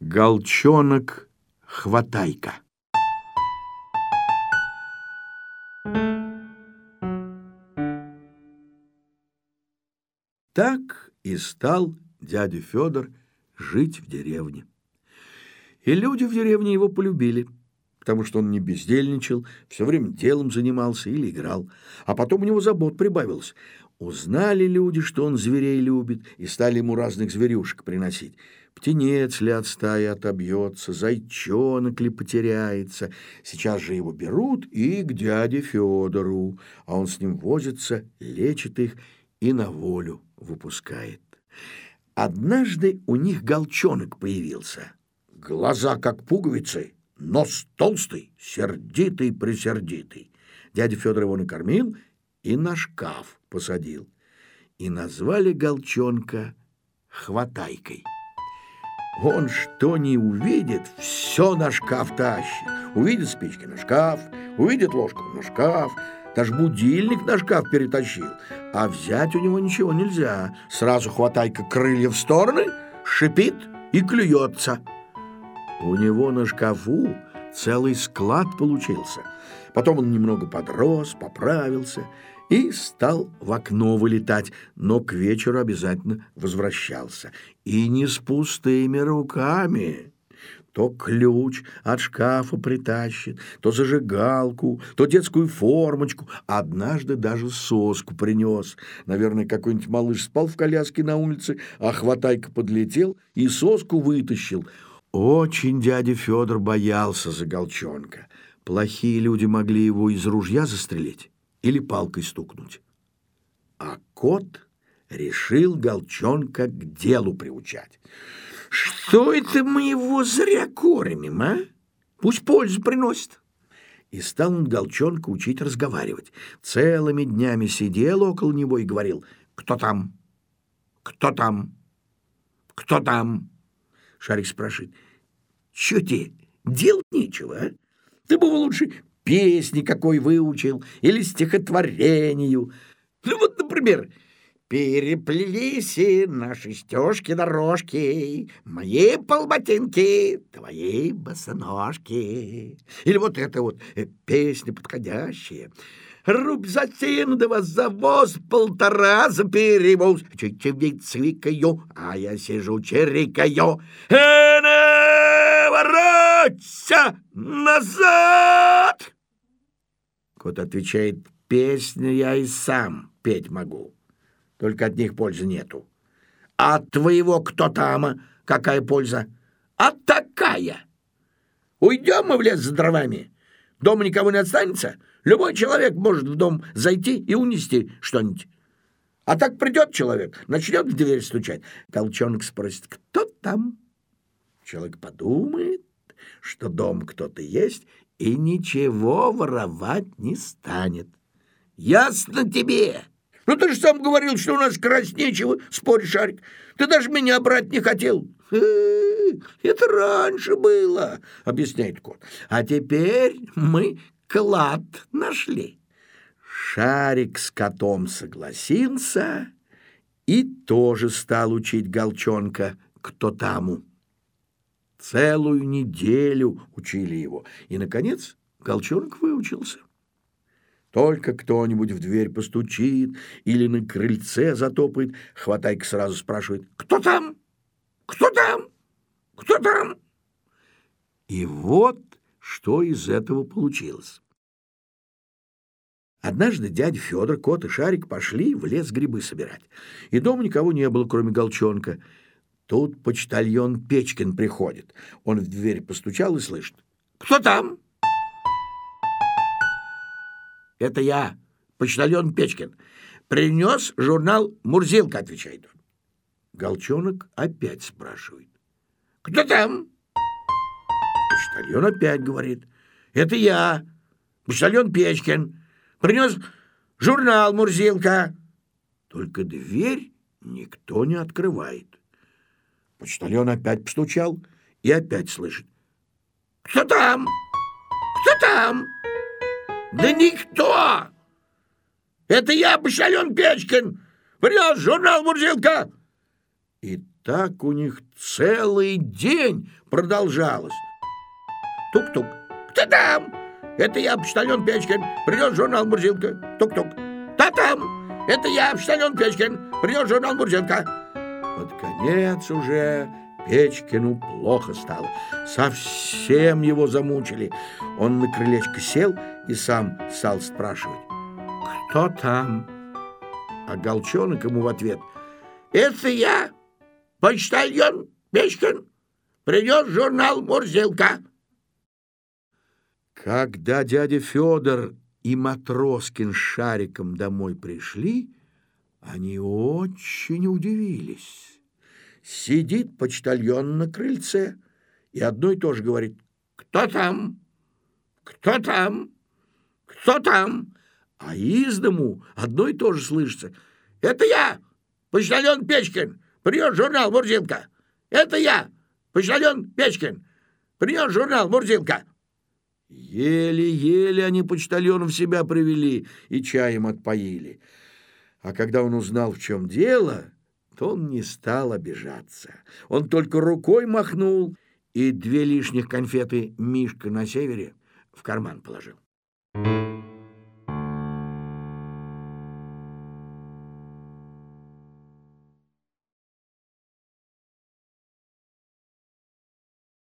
Голчонок Хватайка Так и стал дядя Федор жить в деревне. И люди в деревне его полюбили, потому что он не бездельничал, все время делом занимался или играл. А потом у него забот прибавилось. Узнали люди, что он зверей любит, и стали ему разных зверюшек приносить. Птенец ли от стаи отобьется, зайчонок ли потеряется. Сейчас же его берут и к дяде Федору, а он с ним возится, лечит их и на волю выпускает. Однажды у них голчонок появился. Глаза как пуговицы, нос толстый, сердитый-присердитый. Дядя Федор его накормил и на шкаф посадил. И назвали голчонка Хватайкой. Он что не увидит, все на шкаф тащит. Увидит спички на шкаф, увидит ложку на шкаф, даже будильник на шкаф перетащил. А взять у него ничего нельзя. Сразу хватайка крылья в стороны, шипит и клюется. У него на шкафу целый склад получился. Потом он немного подрос, поправился и стал в окно вылетать, но к вечеру обязательно возвращался. И не с пустыми руками. То ключ от шкафа притащит, то зажигалку, то детскую формочку. Однажды даже соску принес. Наверное, какой-нибудь малыш спал в коляске на улице, а хватайка подлетел и соску вытащил. Очень дядя Федор боялся за голчонка. Плохие люди могли его из ружья застрелить или палкой стукнуть. А кот решил голчонка к делу приучать. Что это мы его зря кормим, а? Пусть пользу приносит. И стал он Голчонка учить разговаривать. Целыми днями сидел около него и говорил, «Кто там? Кто там? Кто там?» Шарик спрашивает, «Чё тебе, делать нечего, а? Ты бы лучше песни какой выучил или стихотворению. Ну вот, например, Переплелись наши стежки-дорожки, Мои полботинки, твои босоножки. Или вот это вот э, песня подходящая. Рубь за тину, да вас за воз полтора за перевоз. Чечевиц свикаю, а я сижу чирикаю. Эна, воротся назад! Кот отвечает, песню я и сам петь могу только от них пользы нету. А от твоего кто там, какая польза? А такая! Уйдем мы в лес за дровами. Дома никого не останется. Любой человек может в дом зайти и унести что-нибудь. А так придет человек, начнет в дверь стучать. Толчонок спросит, кто там? Человек подумает, что дом кто-то есть, и ничего воровать не станет. Ясно тебе? Ну, ты же сам говорил, что у нас красть нечего, спорь, Шарик. Ты даже меня брать не хотел. Это раньше было, объясняет кот. А теперь мы клад нашли. Шарик с котом согласился и тоже стал учить Голчонка кто таму. Целую неделю учили его, и, наконец, Голчонок выучился. Только кто-нибудь в дверь постучит или на крыльце затопает, Хватайка сразу спрашивает «Кто там? Кто там? Кто там?» И вот что из этого получилось. Однажды дядя Федор, кот и Шарик пошли в лес грибы собирать. И дома никого не было, кроме Голчонка. Тут почтальон Печкин приходит. Он в дверь постучал и слышит. «Кто там?» Это я, почтальон Печкин. Принес журнал «Мурзилка», отвечает он. Голчонок опять спрашивает. Кто там? Почтальон опять говорит. Это я, почтальон Печкин. Принес журнал «Мурзилка». Только дверь никто не открывает. Почтальон опять постучал и опять слышит. «Кто там? Кто там?» Да никто! Это я, Почтальон Печкин, принес журнал «Мурзилка». И так у них целый день продолжалось. Тук-тук. Кто там? Это я, почтальон Печкин. Принес журнал «Мурзилка». Тук-тук. Кто там? Это я, почтальон Печкин. Принес журнал «Мурзилка». Под конец уже Печкину плохо стало. Совсем его замучили. Он на крылечко сел и сам стал спрашивать. «Кто там?» А Голчонок ему в ответ. «Это я, почтальон Печкин. Принес журнал «Мурзилка». Когда дядя Федор и Матроскин с Шариком домой пришли, они очень удивились. Сидит почтальон на крыльце и одно и то же говорит «Кто там? Кто там? Кто там?» А из дому одно и то же слышится «Это я, почтальон Печкин, принес журнал «Мурзилка». Это я, почтальон Печкин, принес журнал «Мурзилка». Еле-еле они почтальонов себя привели и чаем отпоили. А когда он узнал, в чем дело, то он не стал обижаться. Он только рукой махнул и две лишних конфеты Мишка на севере в карман положил.